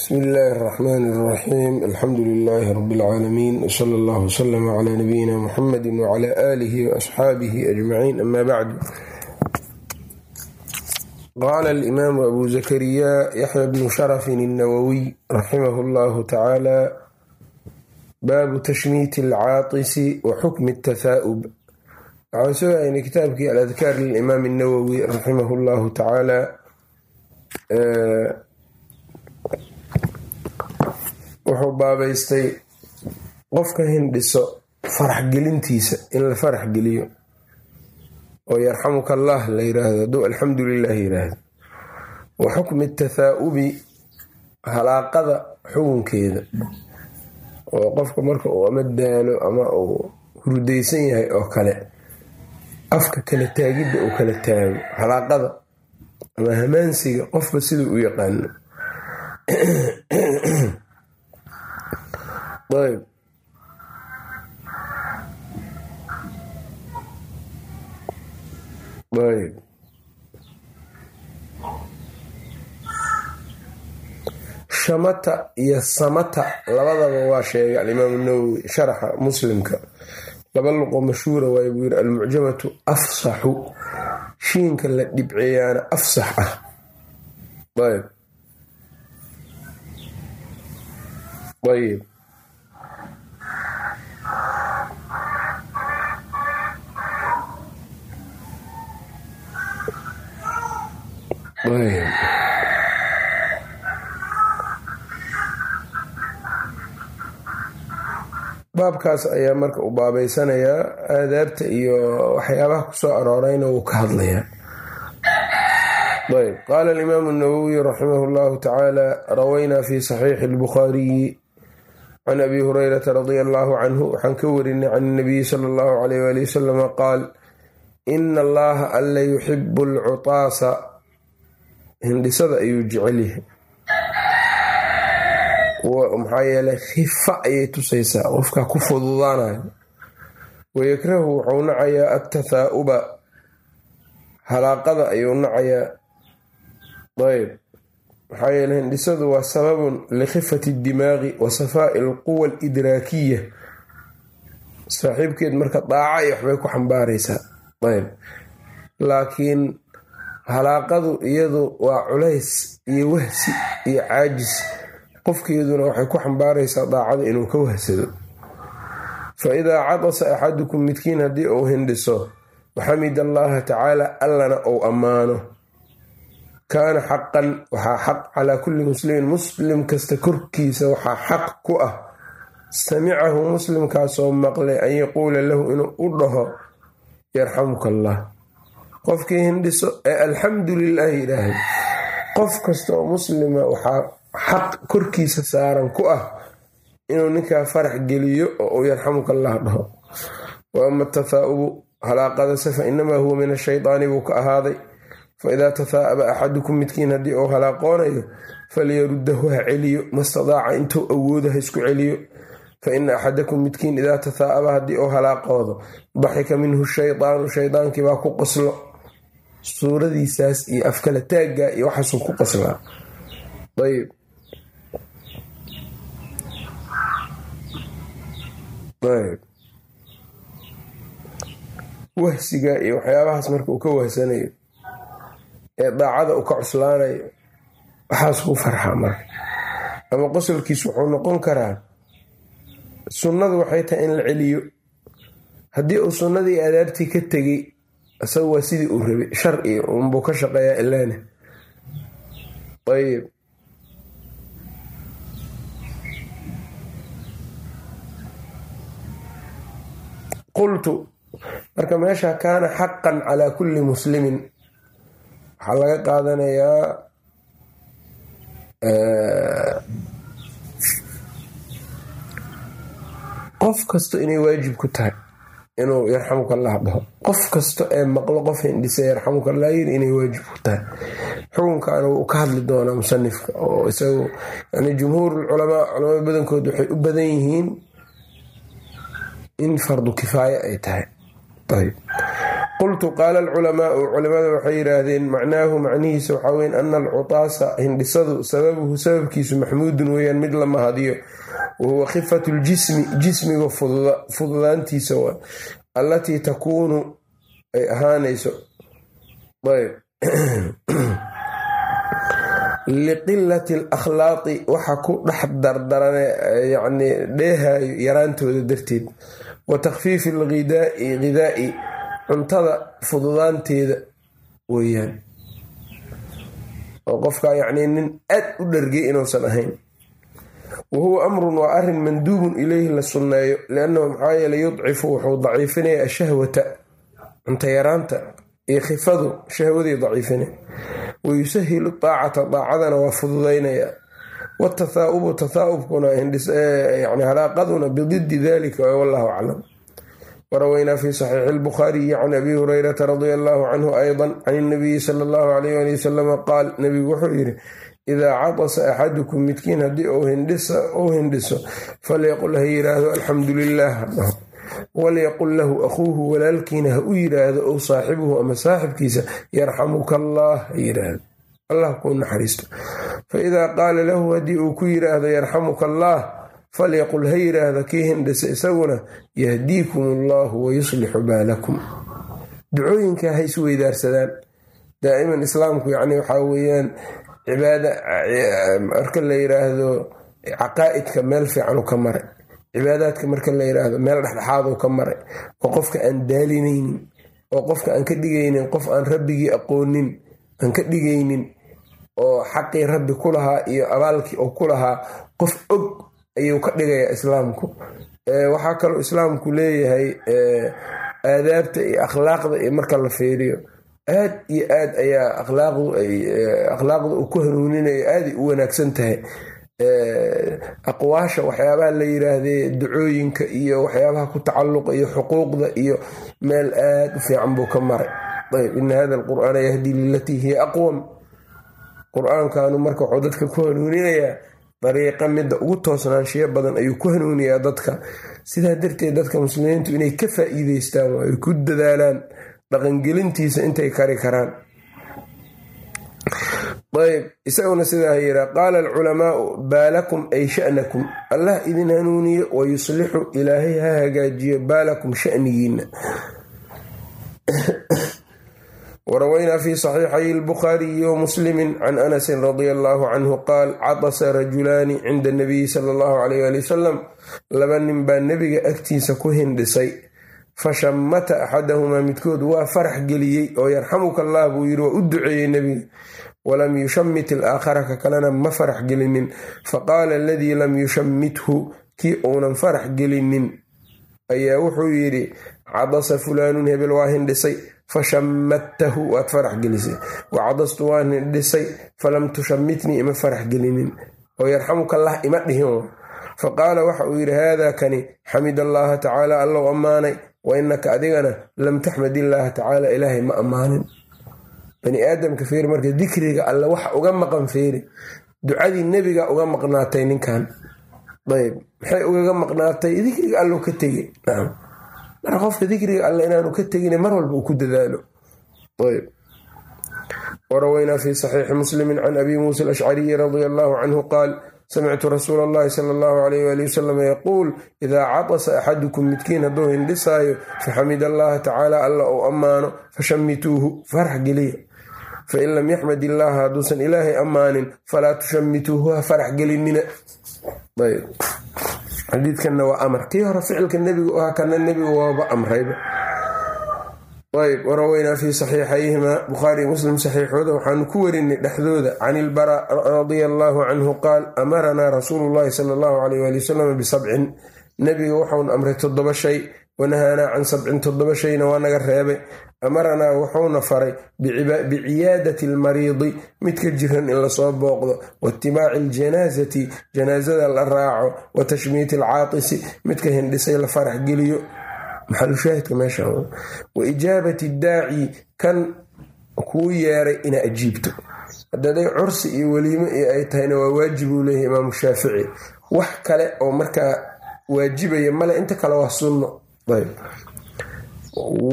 bsmi illaahi اraxmaan اraxiim alxamdu lilaahi rabi اlcaalamiin wsala allah wslama cla nabiyina muxamedi wcla aalihi waasxaabihi ajmaciin ama bacdu qaala alimaamu abu zakariya yaxya bnu sharafin الnawowiy raximah اllahu tacaala baabu tashmiiti alcaatisi wa xukmi اtahaa'ub waxaan soo haynay kitaabkii aladkaar lilimaam اnawowi raximah اllahu tacaala wuxuu baabaystay qofka hindhiso farax gelintiisa in la farax geliyo oo yarxamuka allah la yiraahdo hadduu alxamdu lilah yiraahdo. Wa xukmi tathaa'ubi halaaqada xukunkeeda. oo qofka marka uu ama daalo ama uu hurdaysan yahay oo kale afka kala taagidda uu kala taago halaaqada ama hamaansiga qofba siduu u yaqaano shamata iyo samata labadaba waa sheegay alimaamu nawowi sharaxa muslimka. Laba luqo mashhuura waay buu yiri almucjamatu afsaxu. Shiinka la dhibceeyaana afsax ah. Ayb ayb baabkaas ayaa marka u baabeysanayaa aadaabta iyo waxyaabaha ku soo aroorayna wuu ka hadlayaa. Ayb. Qaala alimaamu nawowiy raximah llahu tacaala rawaynaa fi saxiixi lbukhaariyi can abi hurayrata radia allahu canhu. Waxaan ka warinay can nabiyi sala allahu alayh wali wasalama qaal ina allaha alla yuxibu alcutaasa hindhisada ayuu jecel yahay. Maxaa yeelay khifa ayay tusaysaa qofka ku fududaanayo wayakrahu wuxuu nacayaa atathaa'uba halaaqada ayuu nacayaa. Ayb maxaa yeeley hindhisadu waa sababun likhifati dimaaqi wa safaa'i alquwa alidraakiya saaxiibkeed marka daaca iyo waxbay ku xambaaraysaa. Ayb laakiin halaaqadu iyadu waa culays iyo wahsi iyo caajis. Qofkeeduna waxay ku xambaaraysaa daacada inuu ka wahsado. Fa idaa cadasa axadukum midkiin haddii uu hindhiso waxamid allaha tacaala allana uu ammaano. Kaana xaqan waxaa xaq calaa kulli muslimin muslim kasta korkiisa waxaa xaq ku ah. Samicahu muslimkaasoo maqlay an yaquula lahu inuu u dhaho yarxamuka allah qofkii hindhiso ee alxamdu lilah yidhaahay qof kasta oo muslima waxaa xaq korkiisa saaran ku ah inuu ninkaa farax geliyo oo uu yarxamuka allah dhaho. Wa ama tathaa'ubu halaaqadase fa inamaa huwa min ashaydaani buu ka ahaaday. Fa idaa axadukum midkiin haddii uu halaaqoonayo falyaruddahu ha celiyo mastadaaca intuu awoodo ha isku celiyo. Fa ina axadakum midkiin idaa tathaa'aba haddii uu halaaqoodo daxika minhu shaydaanu shaydaankii baa ku qoslo suuradiisaas iyo afkala taagga iyo waxaasuu ku qoslaa ayb ayb wahsiga iyo waxyaabahaas marka uu ka wahsanayo ee daacada uu ka cuslaanayo waxaas ku farxaa marka. Ama qosolkiis wuxuu noqon karaa sunnadu waxay tahay in la celiyo. Haddii uu sunnadii aadaabtii ka tegey isaga waa sidii uu rabay shar iyo unbuu ka shaqeeyaa ilaane ayb qultu marka meesha kaana xaqan calaa kulli muslimin waxaa laga qaadanayaa qof kasto inay waajib ku tahay inuu yarxamuka allah dhaho. Qof kasto ee maqlo qof hindhisa yarxamuka allah yiri inay waajib ku tahay. Xukunkaana wuu ka hadli doonaa musanifka oo isagu yani jumhuur culamaa culamada badankood waxay u badan yihiin in fardu kifaaya ay tahay. Qultu qaala alculamaau culimada waxay yidhaahdeen macnaahu macnihiisa waxaa weyn ana alcutaasa hindhisadu sababuhu sababkiisu maxmuudun weeyaan mid la mahadiyo wahuwa khifatu ljismi jismiga fududaantiisa waa allatii takuunu ay ahaanayso liqilati alakhlaaqi waxa ku dhex dardarane yani dheehayo yaraantooda darteed wa takhfiifi alghidaa'i cuntada fududaanteeda weeyaan oo qofka yacnii nin aad u dhargay inuusan ahayn wa huwa amrun waa arrin manduubun ileyhi la sunneeyo liannahu maxaa yeele yudcifu wuxuu daciifinaya ashahwata cunto yaraanta iyo khifadu shahwadii daciifina wa yusahilu daacata daacadana waa fududaynaya watathaaؤubu tathaaubkuna yani halaaqaduna bididi dalika wallahu aclam warawaynaa fi saxiixi اlbukhaariyi can abi hurayrata radia allahu canhu ayضa can اnabiyi sala اllahu alayh ali wasalama qaal nebigu wuxuu yidhi idaa catasa axadukum midkiin haddii uu hindhiso falyaqul ha yiraahdo alxamdu lilah hadhaho walyaqul lahu akhuuhu walaalkiina ha u yiraahdo ow saaxibuhu ama saaxibkiisa yarxamuka allah ha yiraahdo allah kuu naxariisto fa idaa qaala lahu haddii uu ku yiraahdo yarxamuka allah falyaqul ha yiraahdo kii hindhisa isaguna yahdiikum allahu wayuslixu baalakum ducooyinka ha isweydaarsadaan daa'iman islaamku yacni waxaa weeyaan marka la yiraahdo caqaa'idka meel fiican ka maray. Cibaadaadka marka la yiraahdo meel dhexdhexaaduu ka maray. Oo qofka aan daalinaynin oo qofka aan ka dhigaynin qof aan rabbigii aqoonin aan ka dhigaynin oo xaqii rabbi ku lahaa iyo abaalkii oo ku lahaa qof og ayuu ka dhigayaa islaamku. Waxaa kaloo islaamku leeyahay aadaabta iyo akhlaaqda iyo marka la fiiriyo aad iyo aad ayaa akhlaaqda uu ku hanuuninayo aaday u wanaagsan tahay. Aqwaasha waxyaabaha la yiraahdee ducooyinka iyo waxyaabaha ku tacalluqa iyo xuquuqda iyo meel aad u fiican buu ka maray. Ayb ina hada alqur'aana yahdii lilatii hiya aqwam. Qur'aankanu marka wuxuu dadka ku hanuuninayaa dariiqa midda ugu toosnaanshiyo badan ayuu ku hanuuniyaa dadka. Sidaa darteed dadka muslimiintu inay ka faa'iideystaan oo ay ku dadaalaan dhaqangelintiisa intay kari karaan. Ayb isaguna sidaa yiraa qaala alculamaau baalakum ay sha'nakum? Allah idin hanuuniyo wa yuslixu ilaahay ha hagaajiyo baalakum sha'nigiina warawaynaa fi saxiixay lbukhaariyi wa muslimi can anasin radia allahu canhu qaal catasa rajulaani cinda nabiyi sala allahu alayh ali wasalam laba nin baa nebiga agtiisa ku hindhisay fashammata axadahumaa midkood waa farax geliyey oo yarxamuka allah buu yidhi waa u duceeyey nebiga walam yushamit ilaakhara ka kalena ma farax gelinin. Faqaala aladii lam yushammithu kii uunan farax gelinin. Ayaa wuxuu yidhi cadasa fulaanun hebel waa hindhisay fashammadtahu waad farax gelisay. Wacadastu waan hindhisay falam tushammitnii ima farax gelinin. Oo yarxamuka allah ima dhihin. Faqaala waxa uu yidhi haadaa kani xamid allaha tacaala allow ammaanay wa innaka adigana lam taxmad illaaha tacaala ilaahay ma ammaanin. Bani aadamka feeri marka dikriga alle waxa uga maqan feeri ducadii nebiga uga maqnaatay ninkan. Ayb maxay ugaga maqnaatay? Dikriga allo ka tegi nacam marka qofka dikriga alle inaanu ka tegin mar walba uu ku dadaalo. Ayb warawaynaa fi saxiixi muslimi can abi muusa alashcariyi radia allahu canhu qaal samictu rasuula allahi sala allahu alayh wali wasalam yaquul idaa catasa axadukum midkiin hadduu hindhisaayo faxamid allaha tacaala alla ou ammaano fashamituuhu farax geliya fain lam yaxmad illaaha hadduusan ilaahay ammaanin falaa tushamituuhu ha farax gelinina xadiidkanna waa amar kii hore ficilka nebigu ahaa kana nebigu waaba amrayba ayb waraweynaa fi saxiixayhima bukhaari muslim saxiixooda. Waxaanu ku werinay dhexdooda can ilbara radia allaahu canhu qaal amaranaa rasuulu llahi sala allahu alayh wali wasalam bisabcin. Nebiga waxaunu amray toddoba shay wanahaanaa can sabcin toddoba shayna waa naga reebay. Amaranaa wuxuuna faray biciyaadati almariidi midka jiran in la soo booqdo waitibaaci aljanaasati janaasada la raaco wa tashmiiti alcaatisi midka hindhisay la farax geliyo maxalushaahidka meesha wa ijaabati daaci kan kuu yeeray inaa ajiibto. Haddaday cursi iyo weliimo iyo ay tahayna waa waajib uu leeyahay imaamu shaafici. Wax kale oo markaa waajibaya male inta kale waa sunno.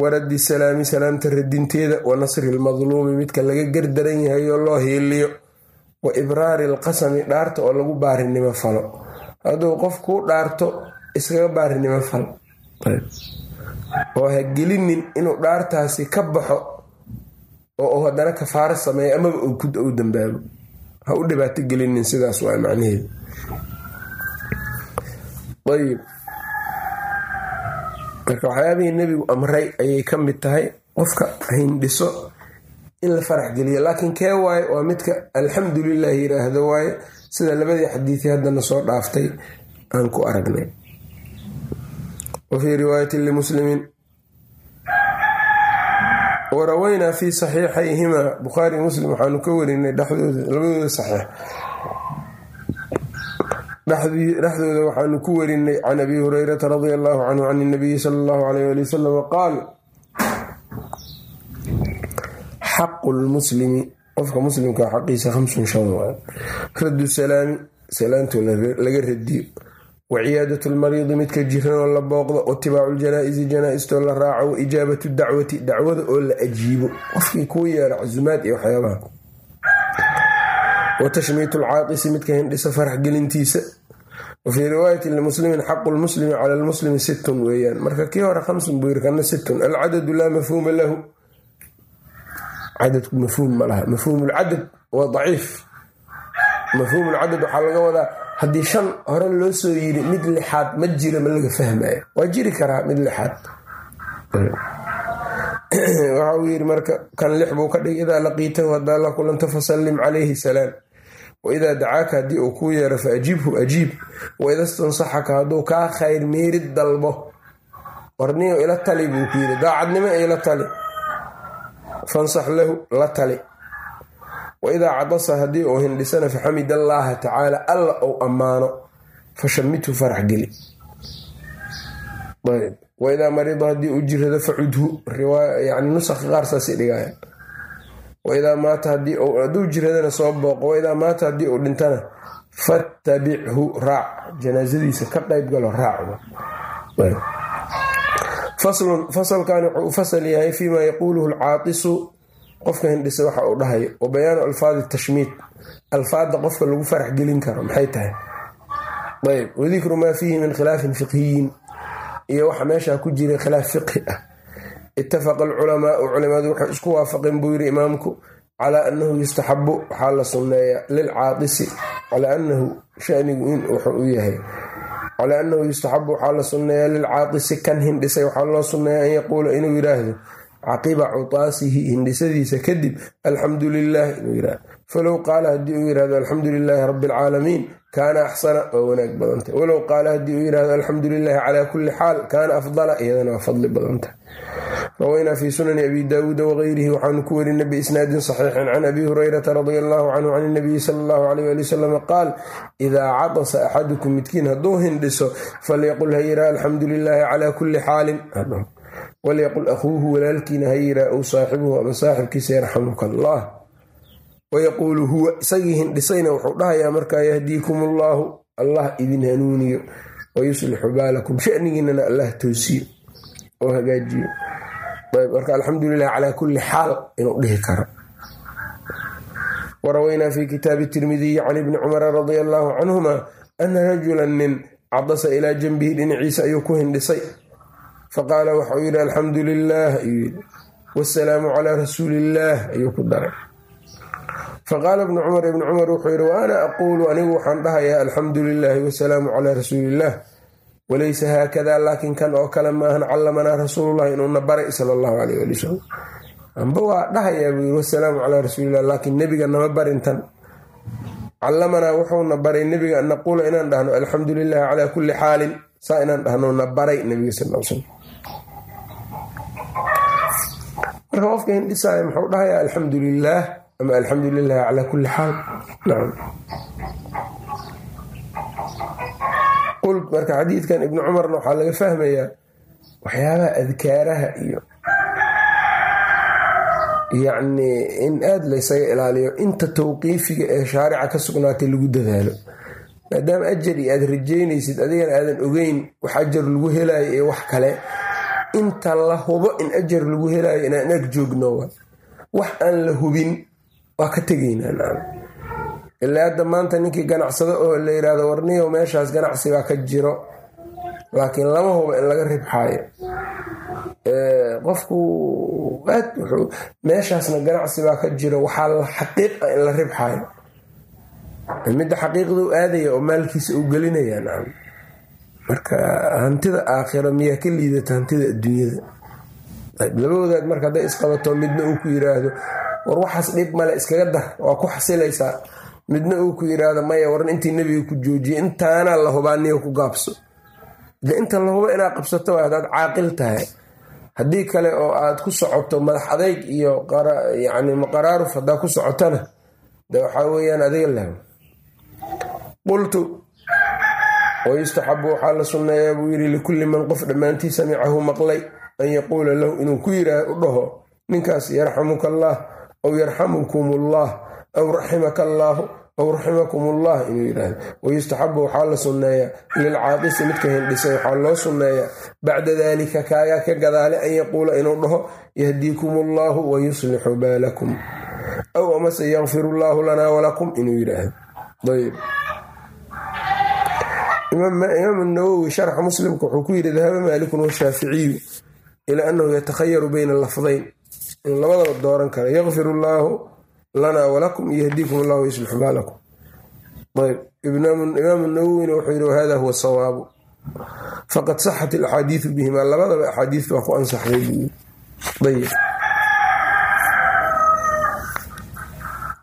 Waradi salaami salaamta radinteeda wa nasri lmadluumi midka laga gardaran yahay oo loo hiiliyo wa ibraari alqasami dhaarta oo lagu baarinimo falo. Hadduu qof kuu dhaarto iskaga baarinimo fal oo ha gelinin inuu dhaartaasi ka baxo oo uu haddana kafaaro sameeyo amaba u dambaabo. Ha u dhibaato gelinin sidaas waa macnaheedu. Ayib. Marka waxyaabihii nebigu amray ayay ka mid tahay. Qofka hindhiso in la farax geliyo. Laakiin kee waaye waa midka alxamdulilah yiraahdo waaye sida labadii xadiisi haddana soo dhaaftay aan ku aragnay wa fii riwaayatin limuslimiin waraweynaa fii saxiixayhimaa bukhaari muslim waxaanu ka warinay labadooda saxiix dhexdooda waxaanu ku warinay can abi hurayrata radia allahu canhu can inabiyi sala allahu alayh ali wasalam qaal xaqu lmuslimi qofka muslimka xaqiisa hamsun shan waa raddu salaami wa ciyaadatu lmariidi midka jiranoo la booqdo watibaacu ljanaa-isi janaa-istoo la raaco wa ijaabatu dacwati dacwada oo la ajiibo. Qofkii kuu yeero casumaad iyo waxyaabaha. Wa tashmiitu lcaaqisi midka hindhisa farax gelintiisa wa fii riwaayatin limuslimin xaqu lmuslimi cala lmuslimi sittun weeyaan. Marka kii hore hamsun buu yiri kana sittun. Alcadadu laa mafhuuma lahu. Cadadku mafhuum ma laha. Mafhuum lcadad waa daciif. Mafhuum lcadad waxaa laga wadaa haddii shan hore loo soo yiri mid lixaad ma jira ma laga fahmaya waa jiri karaa mid lixaad. Waxa uu yiri marka kan lix buu ka dhigay idaa laqiitahu haddaa la kulanta fasallim calayhi salaam. Waidaa dacaaka haddii uu kuu yeero fa ajiibhu ajiib. Waida stansaxaka hadduu kaa khayr meerid dalbo. Warniyo ila tali buu ku yiri daacadnimo ila tali. Fansax lahu la tali waidaa cadasa haddii uu hindhisana faxamid allaaha tacaala alla ou ammaano fashamidhu farax geli waidaa marida haddii uu jirado facudhu yani nusakha qaar saasay dhigaayan waidaa maata hadduu jiradana soo booqo waidaa maata haddii uu dhintana fattabichu raac janaasadiisa ka qayb galo raac fasalkan wuxuu u fasal yahay fiima yaquuluhu alcaatisu qofka hindhisa waxa uu dhahayo wa bayaanu alfaadi tashmiid. Alfaadda qofka lagu farax gelin karo maxay tahay? Ayb wadikru maa fiihi min khilaafin fiqhiyin. Iyo waxa meeshaa ku jira khilaaf fiqhi ah. Itafaqa alculamaau culimadu waxay isku waafaqeen buu yiri imaamku calaa annahu yustaxabu waxaa la sunneeyaa lilcaatisi calaa annahu shanigu in wuxuu u yahay. Calaa annahu yustaxabu waxaa la sunneeyaa lilcaatisi kan hindhisay waxaa loo sunneeyaa an yaquula inuu yiraahdo caqiba cutaasihi hindhisadiisa kadib alxamdu yiraahdo falow qaala haddii uu yiraahdo alxamdu lilaahi rabbi alcaalamiin kaana axsana waa wanaag badantah walow qaala haddii uu yiraahdo alxamdu lilaahi calaa kulli xaal kaana afdala iyadana waa fadli badantah rawaynaa fi sunani abi daawuuda wagayrihi waxaanu ku werinay biisnaadin saxiixin can abi hurayrata radia allahu canhu can inabiyi sala allahu alayh ali wasalam qaal idaa catasa axadukum midkiin hadduu hindhiso falyaqul ha yiraa alxamdu lilaahi calaa kulli xaalin walyaqul akhuuhu walaalkiina ha yiraa ou saaxibuhu ama saaxibkiisa yarxamuka allah wayaquulu huwa isagii hindhisayna wuxuu dhahayaa markaa yahdiikum allaahu allah idin hanuuniyo wayuslixu baalakum shanigiinana allah toosiyo oo hagaajiyo marka alxamdulilah calaa kulli xaal inuu dhihi karo warawaynaa fi kitaabi tirmidiyi can ibni cumara radia allaahu canhuma ana rajulan nin cadasa ilaa janbihi dhinaciisa ayuu ku hindhisay faqaala waxauu yidhi alxamdu lilaah ayuu yidhi. Wasalaamu calaa rasuuliillaah ayuu ku daray. Faqaala ibnu cumar ibni cumar wuxuu yidhi wa aquulu anigu waxaan dhahayaa alxamdu lilaahi wasalaamu calaa rasuuliillaah walaysa haakadaa laakiin kan oo kale maahan callamanaa rasuulullahi inuuna baray sala allahu alayh ali wasalam amba waa dhahayaa buu yiri wasalaamu calaa rasuulilah laakiin nebiga nama barintan callamanaa wuxuuna baray nebiga an naquula inaan dhahno alxamdu lilaahi calaa kulli xaalin saa inaan dhahno na baray nebiga sal l slam marka qofka hindhisaaya muxuu dhahayaa alxamdu lilaah ama alxamdu lilaahi calaa kulli xaal. Qult marka xadiidkan ibni cumarna waxaa laga fahmayaa waxyaabaha adkaaraha iyo yacni in aada laysaga ilaaliyo inta tawqiifiga ee shaarica ka sugnaatay lagu dadaalo. Maadaama ajar iyo aada rajeynaysid adigana aadan ogeyn wax ajar lagu helayo iyo wax kale inta la hubo in ajar lagu helayo inaan ag joogno wax aan la hubin waa ka tegaynaa ilaa hadda maanta ninkii ganacsado oo la yidhaahdo warniyo meeshaas ganacsigaa ka jiro laakiin lama hubo in laga ribxaayo. Qofku meeshaasna ganacsibaa ka jiro waxaa la ah in la ribxaayo. Midda xaqiiqda aadaya oo maalkiisa u gelinaya nacam marka hantida aakhira miyaa ka liidata hantida adduunyada? Labadoodaad marka hadday isqabato midna uu ku yiraahdo war waxaas dhib male iskaga dar waa ku xasilaysaa. Midna uu ku yiraahdo maya waran intii nebiga ku joojiyay intaanaa la hubaaniyo ku gaabso. De inta la hubo inaad qabsato hadaad caaqil tahay. Haddii kale oo aad ku socoto madax adayg iyo yani qaraaruf haddaa ku socotona de waxaa weyaan adiga lah qultu wayustaxabu waxaa la sunneeyaa buu yidhi likulli man qof dhammaantii samicahu maqlay an yaquula lahu inuu ku yiraa u dhaho ninkaas yarxamuka allaah aw yarxamukum ullah aw raximaka allaahu aw raximakum ullah inuu yidhaahdo. Wayustaxabu waxaa la sunneeyaa lilcaaqisi midka hindhisay waxaa loo sunneeyaa bacda daalika kaagaa ka gadaale an yaquula inuu dhaho yahdiikum allaahu wayuslixu baalakum aw amase yakfiru llaahu lanaa walakum inuu yidhaahdo imaam nawowi sharxa muslimka wuxuu ku yidhi dahaba maalikun washaaficiyu ilaa annahu yatakhayaru bayna lafdayn in labadaba dooran kara yakfir allaahu lanaa walakum yahdiikum allahu yuslixu baalakum ayb imaamu nawowina wuxuu yidhi wahada huwa sawaabu faqad saxat alaxaadiidu bihima labadaba axaadiis baa ku ansaxday buu ayb.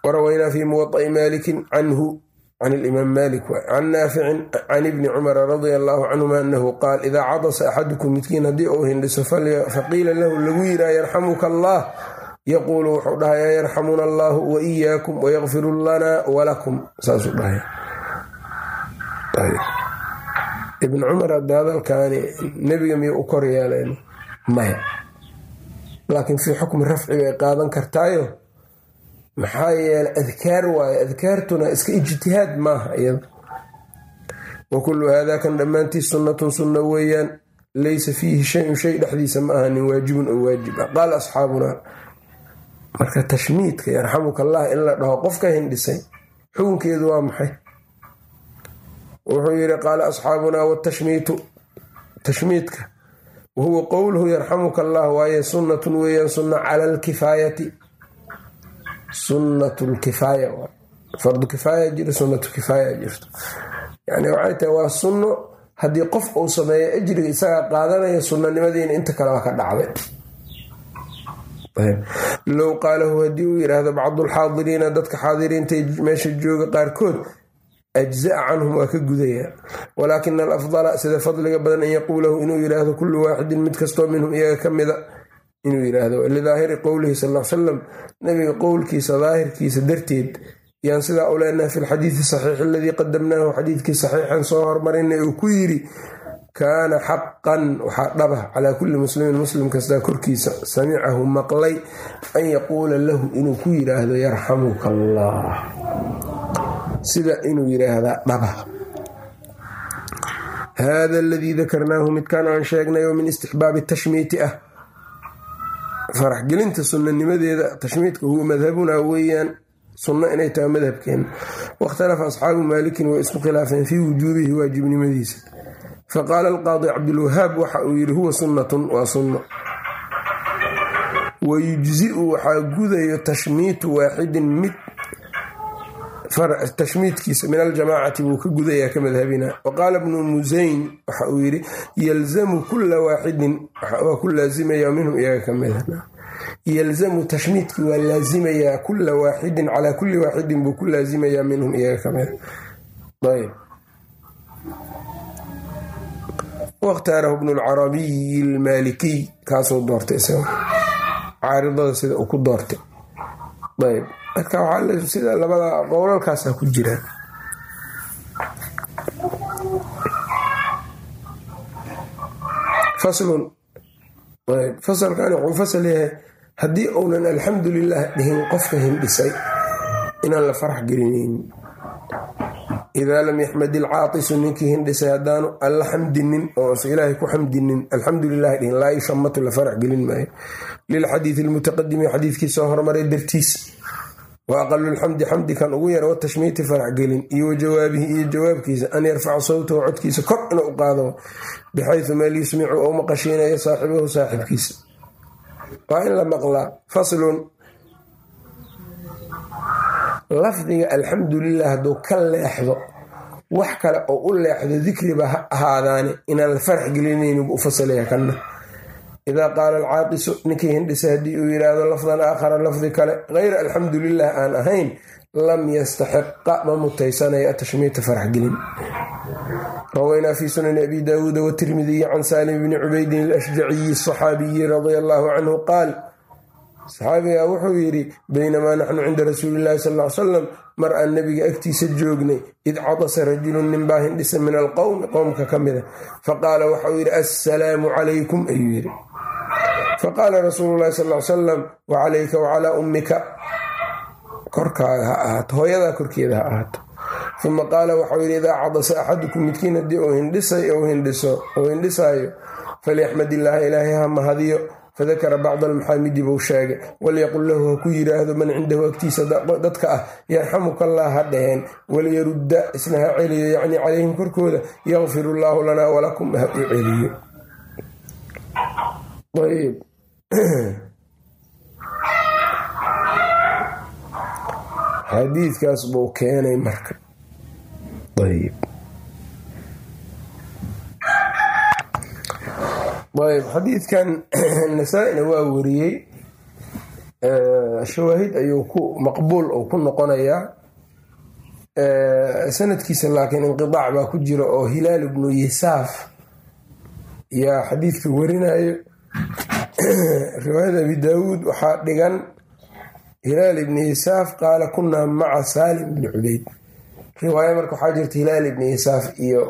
Warawaynaa fi muwaطa'i maalikin canhu can ilimaam malik can naaficin can ibni cumara radia allaahu canhuma anahu qaal idaa cadasa axadukum midkiin haddii uu hindhiso faqiila lahu lagu yiraa yarxamuka allah yaquulu wuxuu dhahayaa yarxamuna allaahu wa iyaakum wayakfiru lanaa walakum saasuu dhahaya ibn cumar hadda hadalkaani nebiga miyuu u kor yeeleen maya laakiin fii xukmi rafci bay qaadan kartaayo maxaa yeele adkaar waaye adkaartuna iska ijtihaad maaha iyada wa kullu haadaa kan dhammaantiis sunnatun sunna weeyaan laysa fiihi shayun shay dhexdiisa ma ahanin waajibun oo waajib. Ah qaala asxaabunaa marka tashmiidka yarxamuka allah in la dhaho qofka hindhisay xukunkeedu waa maxay? Wuxuu yidhi qaala asxaabunaa watashmiitu tashmiidka wahuwa qowluhu yarxamuka allah waaye sunnatun weeyaan sunna cala alkifaayati sunnat lkifaaya fardu kifaaya jiro sunnatu kifaaya jirto yani waxay tahay waa sunno haddii qof uu sameeyo ajriga isagaa qaadanaya sunnanimadiina inta kale waa ka dhacday. Low qaalahu haddii uu yidhaahdo bacdulxaadiriina dadka xaadiriinta meesha jooga qaarkood ajza'a canhum waa ka gudayaa walaakina alafdala sida fadliga badan an yaquulahu inuu yidhaahdo kullu waaxidin mid kastoo minhum iyaga ka mida inuu yidhaahdo lidaahiri qowlihi sal slam nabiga qowlkiisa daahirkiisa darteed yaan sidaa u leenahay fi lxadiidi saxiix aladii qadamnaahu xadiidkii saxiixan soo hormarinay uu ku yidhi kaana xaqan waxaa dhaba calaa kulli muslimin muslim kastaa korkiisa samicahu maqlay an yaquula lahu inuu ku yidhaahdo yarxamuka allah sida inuu yidhaahdaa dhaba. Hada aladii dakarnaahu midkaan aan sheegnay oo min istixbaabi tashmiiti ah faraxgelinta sunnanimadeeda tashmiidka huwa madhabunaa weeyaan sunno inay tahay madhabkeena. Wakhtalafa asxaabu maalikin way isku khilaafeen fii wujuubihi waajibnimadiisa. Faqaala alqaadi cabdulwahaab waxa uu yidhi huwa sunnatun waa sunno. Wayujziu waxaa gudayo tashmiitu waaxidin mid tashmiidkiisa min aljamaacati buu ka gudayaa ka madhabina. Wa qaala bnu musayn waxa uu yidhi yalzamu kula waaxidin waa ku laazimaya minhum iyaga ka mida yalzamu tashmiidki waa laazimayaa kula waaxidin calaa kulli waaxidin buu ku laazimayaa minhum iyaga ka mida ayb. Wakhtaarahu bnu lcarabiyi almaalikiy kaasuu doortay isaga. Caaridada sida uu ku doortay. Ayb marka sida labada qowlalkaasa ku jira. Faslun. Fasalkani wuxuu fasal yahay haddii uunan alxamdu lilah dhihin qofka hindhisay inaan la farax gelinaynin idaa lam yaxmad ilcaatisu ninkii hindhisay haddaanu alla xamdinin oosa ilaahay ku xamdinin alxamdu lilahi dhihin laa yushamatu la farax gelin maayo. Lilxadiidi almutaqadimi xadiidkii soo hormaray dartiis wa aqalu lxamdi xamdi kan ugu yara watashmiiti farax gelin iyo wa jawaabihi iyo jawaabkiisa. An yarfaca sawtahu codkiisa kor inuu qaado. Bixaysu meel yusmicu ou maqashiinayo saaxibahu saaxibkiisa. Waa in la maqlaa. Faslun. Lafdiga alxamdulilah hadduu ka leexdo wax kale oo u leexdo dikriba ha ahaadaane inaan la farax gelinaynin buu u fasilaya kanna idaa qaala alcaaqisu ninkii hindhisa haddii uu yidhaahdo lafdan aakhara lafdi kale hayra alxamdulilah aan ahayn lam yastaxiqa ma mutaysanayo atashmiita farax gelin rawaynaa fi sunani abi daawuuda watirmidiyi can saalim bni cubaydin alashjaciyi asaxaabiyi radia allaahu canhu qaal saxaabigaa wuxuu yidhi baynamaa naxnu cinda rasuulillahi sal ly salam mar aan nebiga agtiisa joognay id cadasa rajulun ninbaa hindhisa min alqowmi qowmka ka mida faqaala waxauu yidhi assalaamu calaykum ayuu yidhi faqaala rasuulu llahi sal salam wacalayka wacalaa ummika korkaaga ha ahaato hooyadaa korkeeda ha ahaato uma qaala waxau yidhi idaa cadasa axadukum midkiin haddii uu hindhisay ou hindhisaayo falyaxmad illaaha ilaahay ha mahadiyo fadakara bacda almaxaamidi buu sheegay walyaqul lahu ha ku yiraahdo man cindahu agtiisa dadka ah yarxamukallah ha dhaheen walyarudda isna ha celiyo yacni calayhim korkooda yakfir llaahu lanaa walakum ha u celiyo ayb xadiidkaas buu keenay marka ayb ayb xadiidkan nasaa-ina waa wariyey shawaahid ayuu ku maqbuul uu ku noqonayaa sanadkiisa laakiin inqidaac baa ku jira oo hilaal ibnu yisaaf yaa xadiidka warinayo riwaayada abi daawuud waxaa dhigan hilaal ibni yisaaf qaala kunaa maca saalim bni cubayd. Riwaaya marka waxaa jirta hilaal ibni yisaaf iyo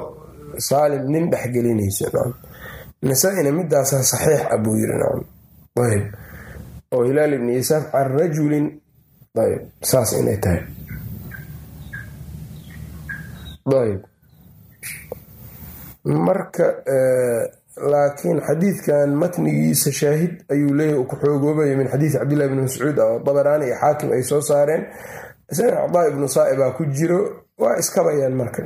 saalim nin dhexgelinaysa nasaa-ina midaasaa saxiix ah buu yiri nacam ayb oo hilaal ibni yisaaf can rajulin. Ayb saas inay tahay. Ayb marka laakiin xadiidkan matnigiisa shaahid ayuu leeyahy uu ku xoogoobaya min xadiidi cabdillahi bni mascuud oo dabaraani iyo xaakim ay soo saareen. Isagana cadaa ibnu saa'i baa ku jiro. Waa iskabayaan marka.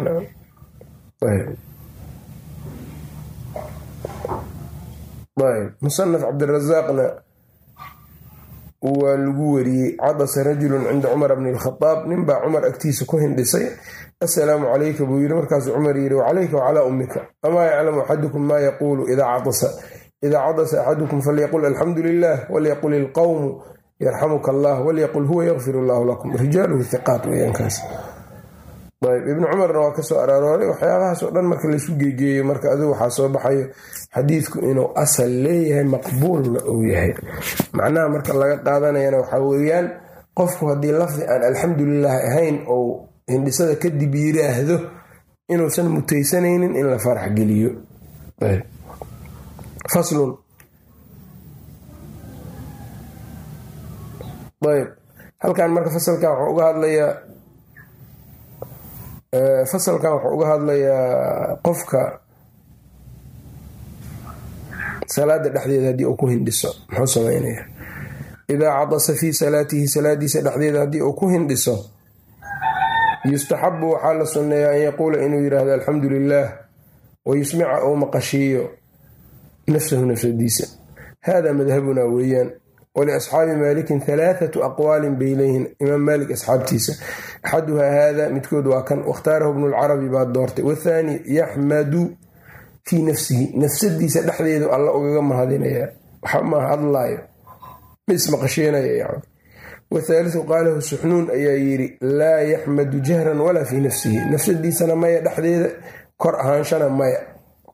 Musanaf cabdirasaaqna waa lagu wariyey cadasa rajulun cinda cumar bni lkhadaab ninbaa cumar agtiisa ku hindhisay. Assalaamu calayka buu yiri markaasuu cumar yidhi wacalayka wacalaa ummika. Amaa yaclamu axadukum maa yaquulu idaa cadasa idaa cadasa axadukum falyaqul alxamdu lilah walyaqul ilqowmu yarxamuka allah. Walyaqul huwa yakfir allaahu lakum. Rijaaluhu hiqaat weyaankaas ayb ibnu cumarna waa ka soo araaroray waxyaabahaas oo dhan marka laysu geegeeyo marka adigu waxaa soo baxayo xadiidku inuu asal leeyahay maqbuulna uu yahay. Macnaha marka laga qaadanayana waxaa weeyaan qofku haddii lafdi aan alxamdulilah ahayn ou hindhisada kadib yiraahdo inuusan mutaysanaynin in la farax geliyo. Faslun. Ayb halkan marka fasalkan waxuu uga hadlayaa fasalkan wuxuu uga hadlayaa qofka salaada dhexdeeda haddii uu ku hindhiso. Muxuu sameynaya? Idaa cadasa fii salaatihi salaadiisa dhexdeeda haddii uu ku hindhiso yustaxabu waxaa la sunneeyaa an yaquula inuu yidhaahdo alxamdu lilaah wayusmica ou maqashiiyo nafsahu nafsadiisa. Hada madhabuna weeyaan waliasxaabi maalikin halaathatu aqwaalin bay leeyihiin imaam maalik asxaabtiisa axaduhaa haada midkood waa kan wakhtaarahu bnu lcarabi baa doortay wathaani yaxmadu fii nafsihi nafsadiisa dhexdeedu alla ugaga mahadinaya waxa ma hadlaayo ma ismaqasheenaya yani wathaalithu qaalahu suxnuun ayaa yidhi laa yaxmadu jahran walaa fii nafsihi nafsadiisana maya dhexdeeda kor ahaanshana maya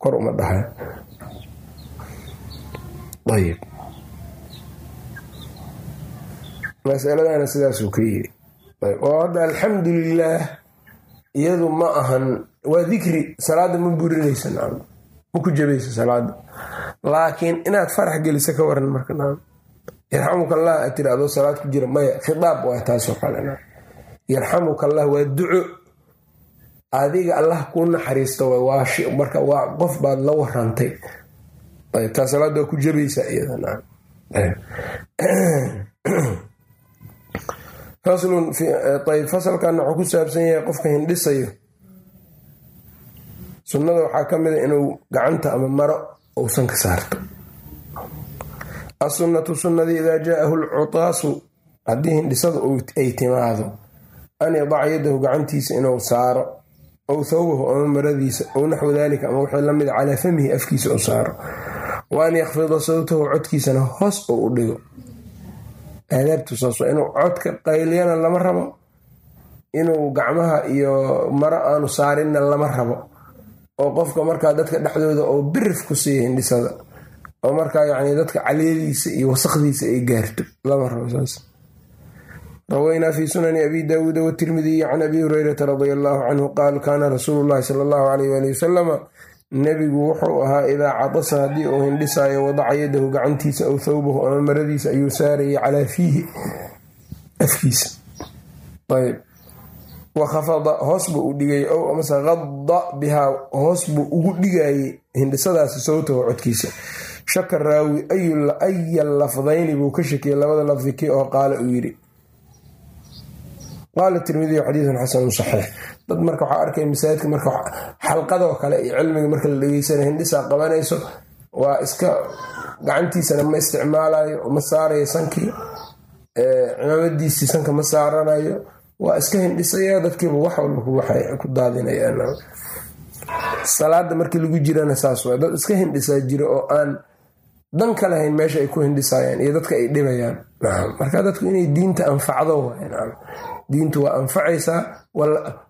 kor uma dhaha ayb masaladana sidaasuu ka yiri. Oo hadda alxamdu lilaah iyadu ma ahan waa dikri salaada ma burinaysa nacam ma ku jabaysa salaada laakiin inaad farax gelisa ka waran marka nacam yarxamuka allah aad tiri adoo salaad ku jira maya khitaab waa taasoo kale nacam yarxamuka allah waa duco. Adiga allah kuu naxariisto marka waa qof baad la warantay taa salaada ku jabaysaa iyada faslun ayb fasalkan wuxuu ku saabsan yahay qofka hindhisayo. Sunnada waxaa ka mida inuu gacanta ama maro uusan ka saarto assunnatu sunnadii idaa jaa'ahu lcutaasu haddii hindhisada ay timaado an yadaca yadahu gacantiisa inuu saaro ow thawbahu ama maradiisa ow naxwu daalika ama wixii lamida calaa famihi afkiisa u saaro. Wa an yakfida sawtahu codkiisana hoos oo u dhigo aadaabtu saas inuu codka qayliyana lama rabo. Inuu gacmaha iyo maro aanu saarinna lama rabo. Oo qofka markaa dadka dhexdooda oo birif ku siiya hindhisada. Oo markaa yacni dadka caliyadiisa iyo wasaqdiisa ay gaarto. Lama rabo saas. Rawaynaa fi sunani abi daawuuda watirmidiyi can abi hureyrata radia allaahu canhu qaal kaana rasuulu llahi sala allahu alayh waali wasalama nebigu wuxuu ahaa idaa cadasa haddii uu hindhisaayo wadaca yadahu gacantiisa aw thawbahu ama maradiisa ayuu saarayay calaa fiihi afkiisa. Ayb wakhafada hoos buu u dhigay ow amase qada bihaa hoos buu ugu dhigayay hindhisadaasi sawtahu codkiisa. Shaka raawi aya lafdayni buu ka shakiyey labada lafdi kii oo qaala uu yidhi. Qaala tirmidiy xadiidun xasanun saxiix dad marka waxaa arkay masaajidka marka xalqadoo kale iyo cilmiga marka la dhegeysanay hindhisaa qabanayso waa iska gacantiisana ma isticmaalayo ma saarayo sankii cimaamadiisii sanka ma saaranayo. Waa iska hindhisaya dadkiiba wax walba ku daadinayaan. Salaada markii lagu jirana saas waa dad iska hindhisaa jira oo aan dan ka lahayn meesha ay ku hindhisayaan iyo dadka ay dhibayaan. Marka dadku inay diinta anfacdo diintu waa anfacaysaa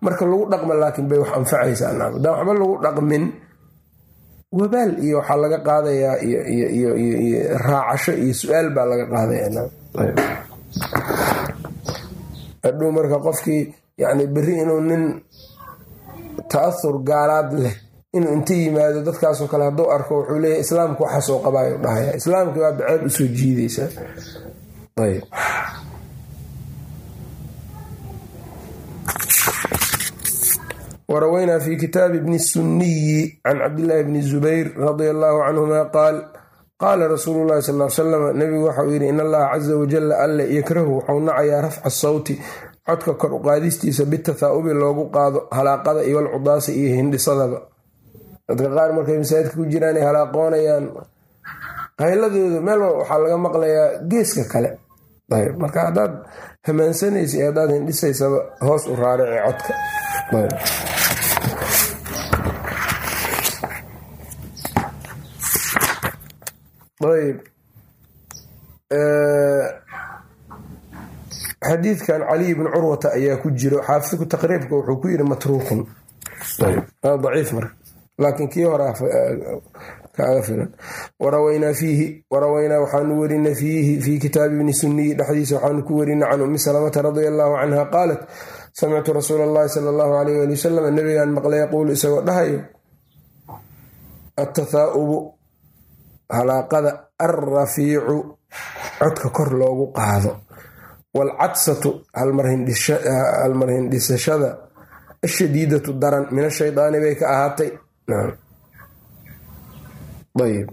marka lagu dhaqma laakiin bay wax anfacaysaa hadaan waxba lagu dhaqmin. Wabaal iyo waxaa laga qaadayaa iyo raacasho iyo su'aal baa laga qaadaya hadhuu marka qofkii yani beri inuu nin ta'ahur gaalaad leh inuu inta yimaado dadkaasoo kale hadduu arko wuxuu leeyahy islaamku waxaasoo qabaayo dhahaya. Islaamkii baa baceeb u soo jiidaysaa ayb warawaynaa fi kitaabi bni sunniyi can cabdillaahi bni zubayr radia allaahu canhuma qaal qaala rasuulu llahi sal salam nebigu waxauu yidhi in allaha casa wajalla alle yakrahu waxau nacayaa rafca sawti codka kor u qaadistiisa bitathaa'ubi loogu qaado halaaqada iyo walcudaasa iyo hindhisadaba dadka qaar markay masaajidka ku jiraan ay halaaqoonayaan. Qayladooda meel walba waxaa laga maqlayaa geeska kale. Ayb marka haddaad hamaansanaysa iyo haddaad hindhisaysaba hoos u raarici codka. Ayb xadiidkan caliy bn curwata ayaa ku jiro. Xaafidku taqriibka wuxuu ku yiri matruukun. Daciif marka laakiin kii hore kaaga filan. Warawaynaa fiihi warawaynaa waxaanu werina fiihi fii kitaabi bni sunniyi dhexdiisa waxaanu ku werina can ummi salamata radia allaahu canha qaalat samictu rasuula allahi sala allahu alayh ali wasalam nabigaan maqlay yaquulu isagoo dhahayo atathaa'ubu halaaqada alrafiicu codka kor loogu qaado waalcadsatu halmar hindhisashada ashadiidatu daran min ashaydaani bay ka ahaatay ayb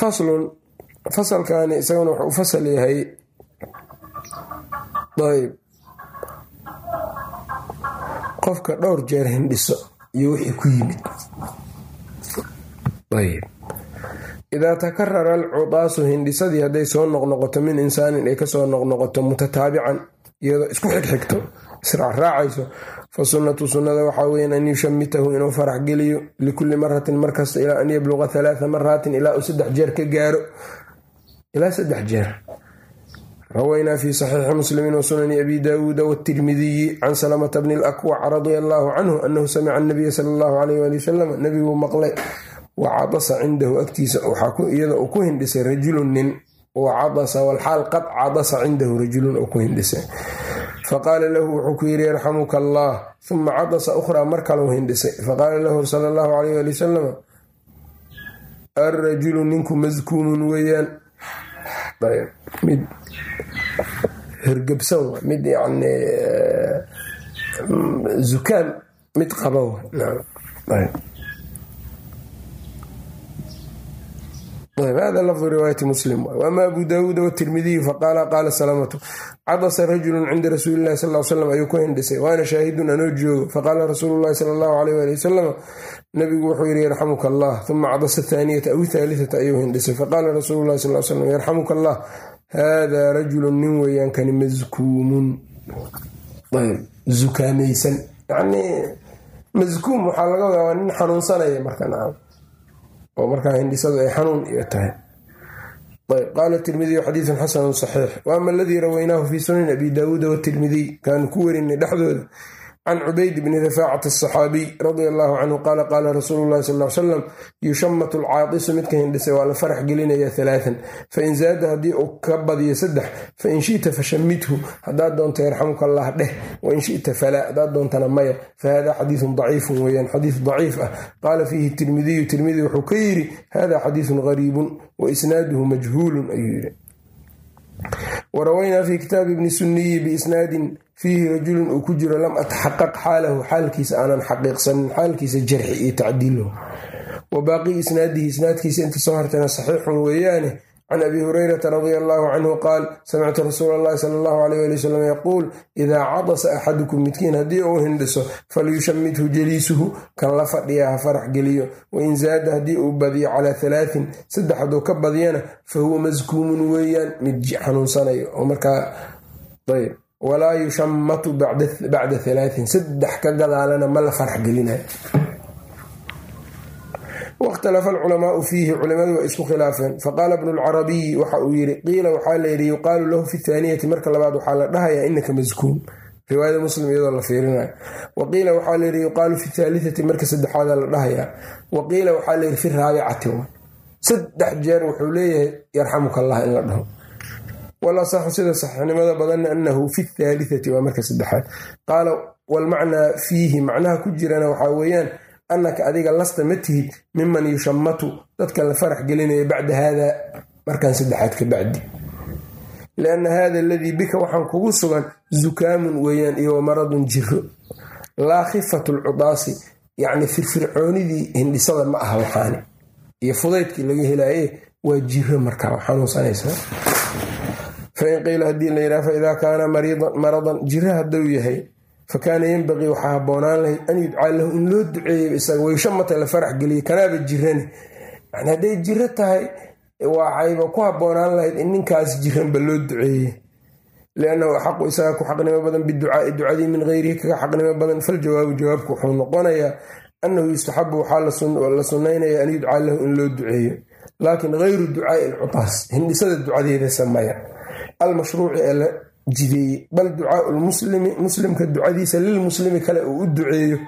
faslun fasalkani isaguna wuxuu u fasal yahay ayb qofka dhowr jeer hindhiso iyo wixii ku yimid ayb idaa takarara alcudaasu hindhisadii hadday soo noqnoqoto min insaanin ay ka soo noqnoqoto mutataabican iyadoo isku xigxigto israacraacayso fa sunnatu sunnada waxaa weyan an yushamitahu inuu farax geliyo likulli maratin markasta ilaa an yabluqa halaatha maraatin ilaa uu saddex jeer ka gaaro. Ilaa saddex jeer. Rawaynaa fi saxiixi muslimiin wa sunani abi daawuuda watirmidiyi can salamata bni lakwac radia allaahu canhu anahu samica anabiya sala allahu alayh ali wasalam nabiguu maqlay wacadasa cindahu agtiisa iyada uu ku hindhisay rajulun nin wacadasa walxaal qad cadasa cindahu rajulun uu ku hindhisay faqaala lahu wuxuu ku yidhi yarxamuka allah. Uma cadasa ukhraa mar kalau hindhisay faqaala lahu sala allahu alayh ali wasalam alrajulu ninku maskuumun weeyaan. Mid hergebsan mid yani zukaan mid qaba hada lafdu riwaayati muslim wama abu daawuuda wtirmidiyu faqaala qaala salamatu cadasa rajulu cinda rasuuli lahi sal slam ayuu ku hindhisay waana shaahidun anoo joogo faqaala rasuulu lahi sal allahu aleyh ali wasalam nabigu wuxuu yihi yarxamuka allah uma cadasa thaaniyata aw thaalitata ayuu hindhisay faqaala rasuulu lahi sal slam yarxamuka allah hada rajulu nin weeyaan kani maskuumun zukaamaysan yani maskuum waxaa laga wadaa waa nin xanuunsanaya marka oo markaa hindhisadu ay xanuun iyo tahay. Qaala tirmidiyu xadiidun xasanu saxiix. Waama aladii rawaynaahu fii sunani abi daawuuda watirmidiy kaanu ku werinay dhexdooda can cubayd bni rafaacat asaxaabiy radia allahu canhu qaala qaala rasuulu llahi sal l salam yushamatu alcaadisu midka hindhisay waa la farax gelinaya alaaan fain zaada haddii uu ka badiyo saddex fain shita fashamidhu haddaad doonta yarxamuka allah dheh wain shita falaa haddaad doontana maya fahada xadiidun daciifun weyaan xadiid daciif ah qaala fiihi tirmidiyu tirmidi wuxuu ka yidhi hada xadiidun gariibun wa isnaaduhu majhuulun ayuu yidhi warawaynaa fi kitaabi bni suniyi biisnaadin fiihi rajulun uu ku jiro lam ataxaqaq xaalahu xaalkiisa aanan xaqiiqsanin xaalkiisa jarxi iyo tacdiilo wa isnaadihi isnaadkiisa inta soo hartana saxiixun weeyaane can abi hurayrata radia allahu canhu qaal samictu rasuula allahi sala allahu alayh ali wasalam yaquul idaa cadasa axadukum midkiin haddii uu hindhiso falyushamidhu jaliisuhu kan la fadhiya ha farax geliyo. Wain zaada haddii uu badiyo calaa halaatin saddex hadduu ka badiyana fa huwa maskuumun weeyaan mid xanuunsanayo. Oo markaa ayb walaa yushamatu bacda halaatin saddex ka gadaalana ma la farax gelinayo wاkhtalafa alculamaau fiihi culimadu waa isku khilaafeen. Faqaala bnu lcarabiyi waxa uu yidhi qiila waxaa layidhi yuqaalu lahu fi thaaniyati marka labaad waxaa la dhahayaa inaka maskuun. Riwaayada muslim iyadoo la fiirinayo. Wa qiila waxaa layidhi yuqaalu fi thaalitati marka saddexaada la dhahayaa. Wa qiila waxaa layidhi fi raabicati saddex jeer wuxuu leeyahay yarxamuka allah in la dhaho walasaxu sida saxiixnimada badanna anahu fi thaalitati waa marka saddexaad qaala walmacnaa fiihi macnaha ku jirana waxaa weeyaan annaka adiga lasta ma tihid miman yushamatu dadka la farax gelinaya bacda haada markan saddexaad ka bacdi lianna haada aladii bika waxaan kugu sugan zukaamun weeyaan iyo maradun jiro laa khifatu lcudaasi yacni firfircoonidii hindhisada ma aha waxaani iyo fudaydkii laga helaaye waa jiro markaa xanuunsanaysaa fain qiila haddii la yidhaha faidaa kaana maradan jiro hadduu yahay fakaana yenbaqii waxaa habboonaan lahayd an yudcaa lahu in loo duceeyo isaga wayshamata la farax geliya kanaaba jirani yani hadday jiro tahay waxayba ku habboonaan lahayd in ninkaas jiranba loo duceeye liannahu axaqu isaga ku xaqnimo badan biducaai ducadii min geyrihi kaga xaqnimo badan faljawaabu jawaabku wuxuu noqonayaa annahu yustaxabu waxaa la sunnaynaya an yudcaa lahu in loo duceeyo. Laakin gayru ducaai alcutaas hindhisada ducadeeda sameya almashruuci ee la jideeye bal ducaau lmuslimi muslimka ducadiisa lilmuslimi kale uu u duceeyo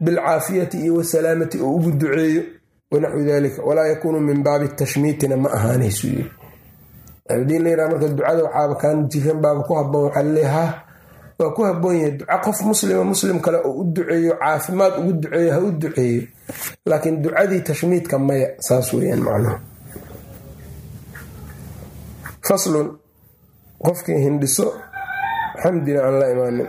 bilcaafiyati iyo wasalaamati uu ugu duceeyo wanaxwi dalika walaa yakuunu min baabi tashmiitina ma ahaanaysu. Yiri haddii layraa marka ducada waxaaba kaan jiran baaba ku haboon waxaa laleeya ha waa ku haboon yahay duca qof muslima muslim kale uu u duceeyo caafimaad ugu duceeyo ha u duceeyo laakiin ducadii tashmiidka maya saas weyaan macnuhu faslun qofkii hindhiso xamdina aan la imaanin.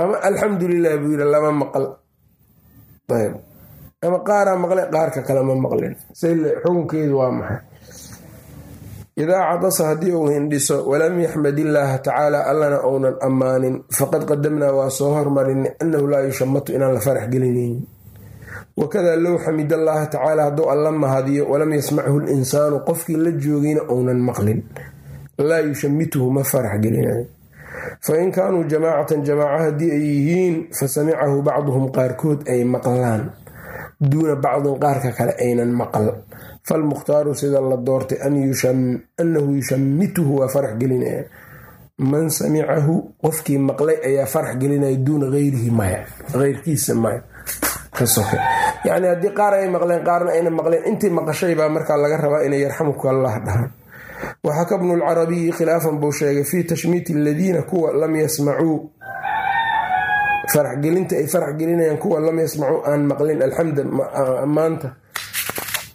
Ama alxamdulilah buu yiri lama maqal. Ama qaaraa maqle qaarka kale ma maqlin. Xukunkeedu waa maxay? Idaa cadasa haddii uu hindhiso walam yaxmad illaaha tacaala allana uunan ammaanin faqad qadamnaa waa soo hormarin annahu laa yushamatu inaan la farax gelinaynin wakada low xamid allaaha tacaala hadduu alla mahadiyo walam yasmachu linsaanu qofkii la joogayna uunan maqlin laa yushamituhu ma farax gelinayo fain kaanuu jamaacatan jamaaca haddii ay yihiin fasamicahu bacduhum qaarkood ay maqlaan duuna bacdin qaarka kale aynan maqal falmukhtaaru sida la doortay annahu yushamituhu waa farax gelinaya man samicahu qofkii maqlay ayaa farax gelinaya duuna ayrihi maya eyrkiisa maya yani haddii qaar ay maqleen qaarna ayna maqleen intii maqashay baa markaa laga rabaa inay yarxamuka allah dhahaan. Waxaka bnu lcarabiyi khilaafan buu sheegay fii tashmiiti aladiina kuwa lam yasmacuu. Faraxgelinta ay farax gelinayaan kuwa lam yasmacuu aan maqlin alxamda ammaanta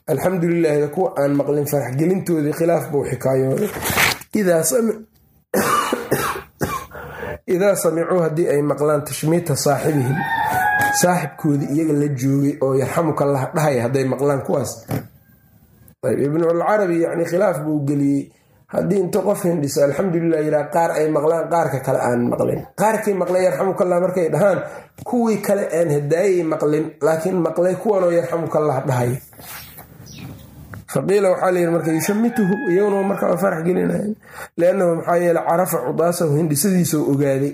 alxamdu lilaahida kuwa aan maqlin faraxgelintoodii khilaaf buu xikaayooday. Idaa samicuu haddii ay maqlaan tashmiita saaxibihim saaxibkoodii iyaga la joogay oo yarxamuka lah dhahaya hadday maqlaan kuwaas. Ibnulcarabi yani khilaaf buu geliyey. Haddii inta qof hindhiso alxamdulilah yiraa qaar ay maqlaan qaarka kale aan maqlin. Qaarkii maqlay yarxamukallah markay dhahaan kuwii kale aan hadaayay maqlin laakiin maqlay kuwanoo yarxamukallah dhahay. Faqiila waxaa layidhi marka yushamituhu iyaguna markaa farax gelinayan liannahu maxaa yeele carafa cudaasahu hindhisadiisoo ogaaday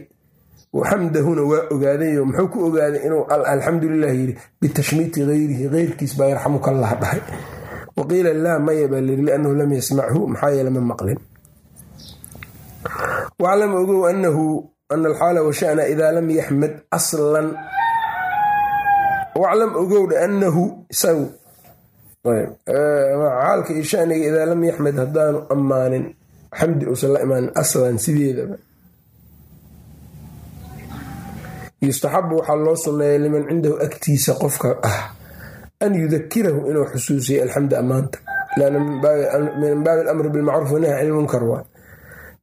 xamdahuna waa ogaaday muxuu ku ogaaday inuu alxamdulilah yidhi bitashmiiti hayrihi heyrkiis baa yarxamukallah dhahay waqiila laa maya baa layiri liannahu lam yasmachu maxaa yeele ma maqlin waclam ogow anahu ana alxaala washana idaa lam yaxmad aslan waclam ogowdha anahu isagu xaalka iyo shaniga idaa lam yaxmed haddaanu ammaanin xamdi uusan la imaanin aslan sideedaba yustaxabu waxaa loo sunneeya liman cindahu agtiisa qofka ah an yudakirahu inuu xusuusiyo alxamda ammaanta. Lanna min baabi alamri bilmacruuf wanahy can ilmunkar waa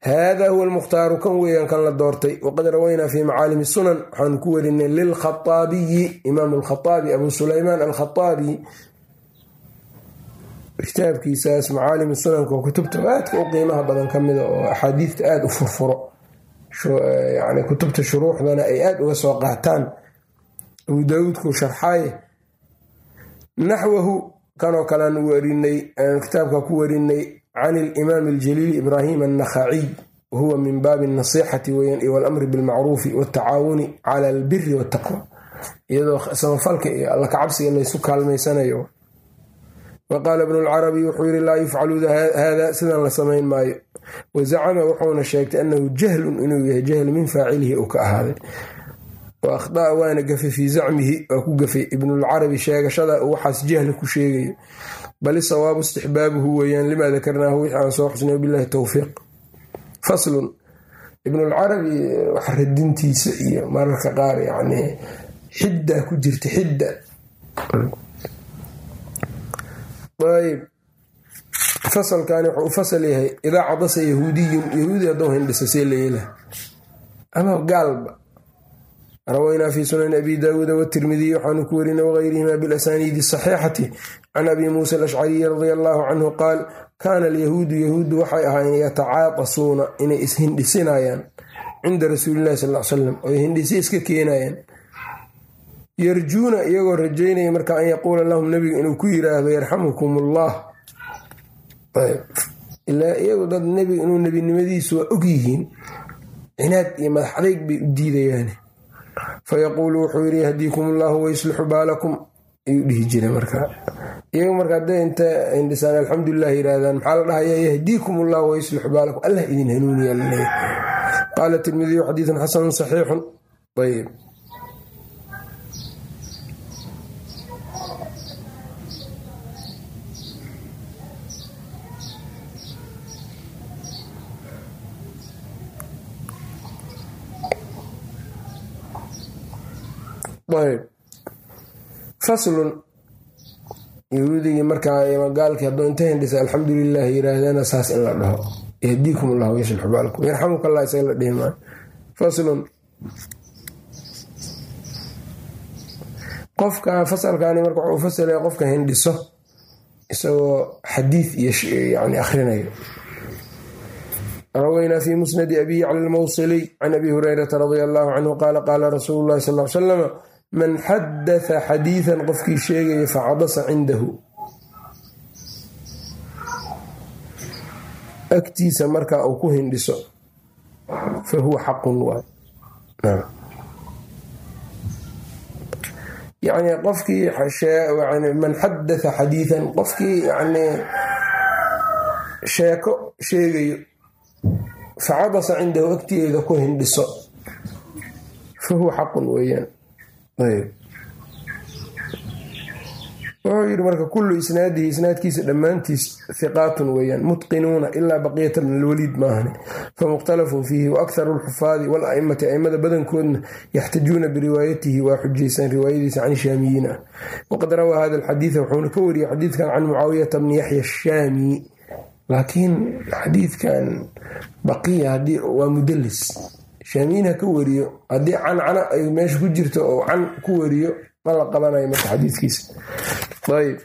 hada huwa almukhtaaru kan weeyaan kan la doortay. Waqad rawaynaa fi macaalimi sunan waxaanu ku werinay lilkhaaabiyi imaam alkhaaabi abu sulaymaan alkhaaabi kitaabkiisaas macaalim sunanka kutubta aadka u qiimaha badan ka mida oo axaadiidta aada u furfuro kutubta shuruuxdana ay aada uga soo qaataan abu daawuudku sharxaaye naxwahu kanoo kalean warinay kitaabka ku warinay can ilimaam aljaliil ibraahim annakhaciy wahuwa min baabi nasixati weyan walamri bilmacruufi watacaawuni cala albiri wataqwa iyadoo samafalka iyo alla kacabsiga laysu kaalmaysanayo wa qaala ibnu lcarabi wuxuu yidhi laa yufcalu hada sidan la samayn maayo wazacama wuxuuna sheegtay annahu jahlun inuu yahay jahl min faacilihi uu ka ahaaday. Wa akhdaa waana gafay fii zacmihi waa ku gafay ibnulcarabi sheegashada uu waxaas jahli ku sheegayo. Bal isawaabu istixbaabuhu weeyaan limaa dakarnaahu wixii aan soo xusnay bilahi towfiiq faslun ibnulcarabi wax radintiisa iyo mararka qaar yani xidda ku jirta xidda. Ayb fasalkani wuxuu u fasal yahay idaa cadasa yahuudiyun yahuudi hadduu hindhisa see layelah ama gaalba rawaynaa fi sunan abi daawuuda watirmidiy waxaanu ku warinay wagayrihima bilasaniidi saxiixati can abi muusa alashcariyi radia allaahu canhu qaal kaana alyahuudu yahuuddu waxay ahaayeen yatacaaqasuuna inay ishindhisinayaan cinda rasuulilahi sal l salam oy hindhisi iska keenayaan. Yarjuuna iyagoo rajaynaya marka an yaquula lahum nebiga inuu ku yiraahdo yarxamukum ullah ilaa iyagu dad nebiga inuu nebinimadiisu waa og yihiin cinaad iyo madax adeyg bay u diidayaan fayaquulu wuxuu yidhi yahdiikum ullahu wayuslixu baalakum. Ayuu dhihi jiray markaa iyagu marka hadday inta hindhisaan alxamdulilah yiraahdaan maxaa la dhahaya yahdiikum ullahu wayuslixu baalakum. Allah idin hanuuniya qaala tirmidiyu xadiidun xasanun saxiixun. Ayb faslun. Yahuudigii markaa gaalkii hadduu inta hindhisa alxamdulilah yiraahdana saas in la dhaho. Yahdiikum ullah yashilxu baalakum yarxamuk allah isaga la dhihi maayo faslun. Qofka fasalkani marka wuxuu fasilaya qofka hindhiso isagoo xadiid iyo yani akhrinayo. Rawaynaa fi musnadi abi yacla almawsiliy can abi hurayrata radia allahu canhu qaala qaala rasuulu llahi sal l salam man xadatha xadiidan qofkii sheegaya facadasa cindahu. Agtiisa markaa uu ku hindhiso fa huwa xaqun waay yani qofkii man xadatha xadiidan qofkii yani sheeko sheegayo facadasa cindahu agtigeeda ku hindhiso fa huwa xaqun weeyaan wuxuu yidhi marka kullu isnaadihi isnaadkiisa dhammaantiis hiqaatun weeyaan mutqinuuna ilaa baqiyata min alwaliid maahane famukhtalafun fiihi wa akharu alxufaadi wala'immati a'immada badankoodna yaxtajuuna biriwaayatihi waa xujaysaan riwaayadiisa can shaamiyiin ah waqad rawaa hada alxadiida wuxuuna ka wariyey xadiidkan can mucaawiyata bni yaxya ashaami laakiin xadiidkan baqiya waa mudalis shaamiyiin ha ka wariyo. Haddii cancana ay meesha ku jirto oo can ku wariyo ma la qabanayo marka xadiidkiisa ayb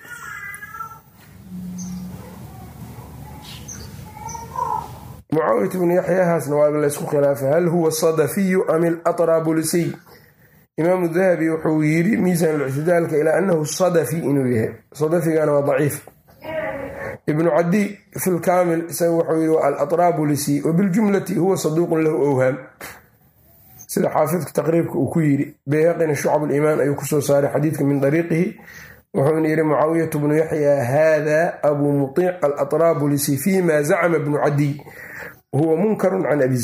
mucaawiyat bnu yaxyahaasna waa laysku khilaafay. Hal huwa sadafiyu am ilatrabulisiy imaamu dahabi wuxuu yiri miisaan lictidaalka ilaa anahu sadafi inuu yahay. Sadafigana waa daciif ibnu cadi fi lkaamil isaga wuxuu yii alatrabulisi wabiljumlati huwa saduuqun lahu owhaam sida xaafidka taqriibka uu ku yiri bayhaqina shucab liimaan ayuu ku soo saaray xadiidka min dariiqihi. Wuxuuna yidhi mucaawiyatu bnu yaxya hada abu muiic alatrabulisi fima zacma bnu cadiy huwa munkarun can abi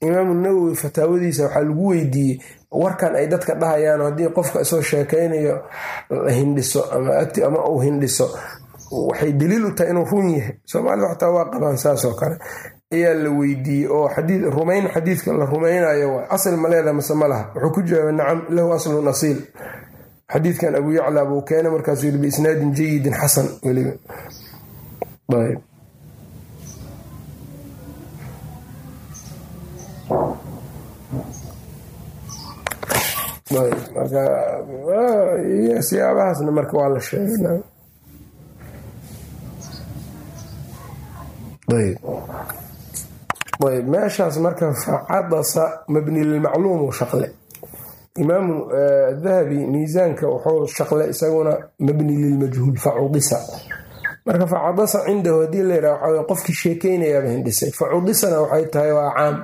imaamu nawowi fataawadiisa waxaa lagu weydiiyey warkan ay dadka dhahayaan haddii qofka isoo sheekaynayo hindhiso ama uu hindhiso waxay daliil u tahay inuu run yahay. Soomaalida xataa waa qabaan saasoo kale. Ayaa la weydiiyey oo rumayn xadiidka la rumaynayo waa asal ma leeda mase ma laha. Wuxuu ku jawaabay nacam lahu aslun asiil xadiidkan abu yacla buu keenay markaasuu yiri biisnaadin jayidin xasan. Weliba siyaabahaasna marka waa la sheegay ayb meeshaas marka facadasa mabni lilmacluum u shaqle. Imaamu dahabi miisaanka wuxuu shaqle isaguna mabni lilmajhuul facudisa marka facadasa cindahu haddii la yidhaha waxaa qofkii sheekeynayaaba hindhisay. Facudisana waxay tahay waa caam.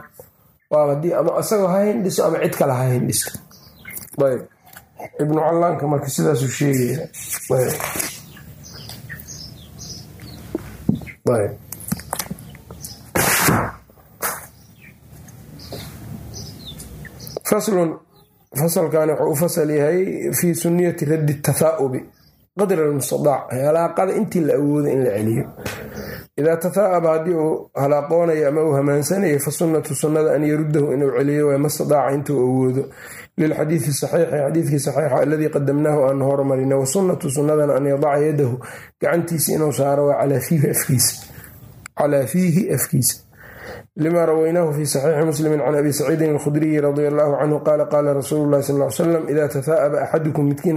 Waa haddii ama isagoo ha hindhiso ama cid kale ha hindhiso ayb ibnu callaanka marka sidaasuu sheegaya faslun fasalkan wuxuu u fasal yahay fii sunniyati raddi tatha'ubi qadra almustadaac halaaqada intii la awoodo in la celiyo. Idaa tatha'aba haddii uu halaaqoonayo ama uu hamaansanayo fa sunnatu sunnada an yaruddahu inuu celiyo waa mastadaaca intuu awoodo lilxadiidi saxiixi xadiidkii saxiixa aladii qadamnaahu aan hormarina wa sunnatu sunnadana an yadaca yadahu gacantiisa inuu saaro waa calaa fiihi afkiisa lima rawaynaahu fi saxiixi muslimi can abi saciidin alkhudriyi radia allahu canhu qaala qaala rasuulu llahi sal l salam idaa tahaa'aba axadukum midkiin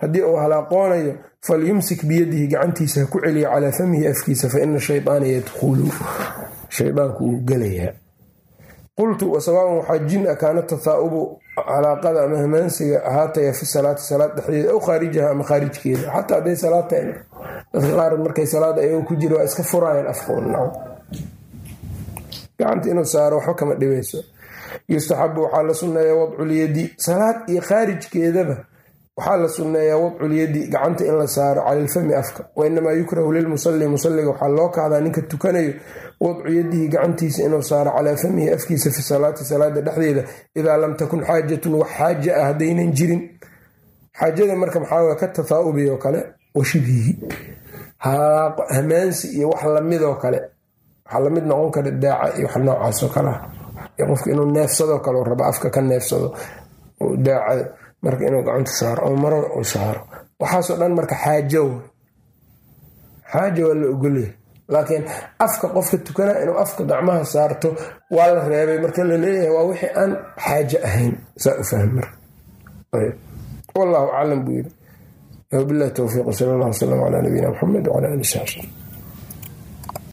haddii uu halaaqoonayo falyumsik biyadihi gacantiisa ha ku celiya calaa famihi afkiisa fa ina shaydaana yadkhulu shaydaanku uu gelayaa qultu wasawaaban waxaa jin a kaana tahaa'ubu halaaqada ama hamaansiga ahaataya fi salaati salaad dhexdeeda aw khaarijaha ama khaarijkeeda xataa hadday salaad tahay dadka qaar markay salaada ayagoo ku jira waa iska furaayaan afkoodna gacanta inuu saaro waxba kama dhibayso. Yustaxabu waxaa la sunneeyaa wadculyadi salaad iyo khaarijkeedaba waxaa la sunneeyaa wadculyadi gacanta in la saaro cala alfami afka. Wa inamaa yukrahu lilmusalli musalliga waxaa loo kahdaa ninka tukanayo wadcu yadihi gacantiisa inuu saaro calaa famihi afkiisa fi salaati salaada dhexdeeda idaa lam takun xaajatun wax xaaja ah haddaynan jirin. Xaajada marka maxaa ka tahaa'ubi oo kale wa hamaansi iyo wax lamidoo kale. Waxaa la mid noqon kara daaca iyo wax noocaasoo kalea iyo qofka inuu neefsadoo kale rabo afka ka neefsado daaca marka inuu gacanta saaro oo maro u saaro. Waxaasoo dhan marka xaajo. Xaaja waa la ogolyahay laakiin afka qofka tukanaa inuu afka gacmaha saarto waa la reebay. Marka la leeyahay waa wixii aan xaajo ahayn. Saa u fahm marka wallahu aclam buu yiri wabilahi towfiiq sal allah wslam calaa nabiyina muxamed wcala ali saxbi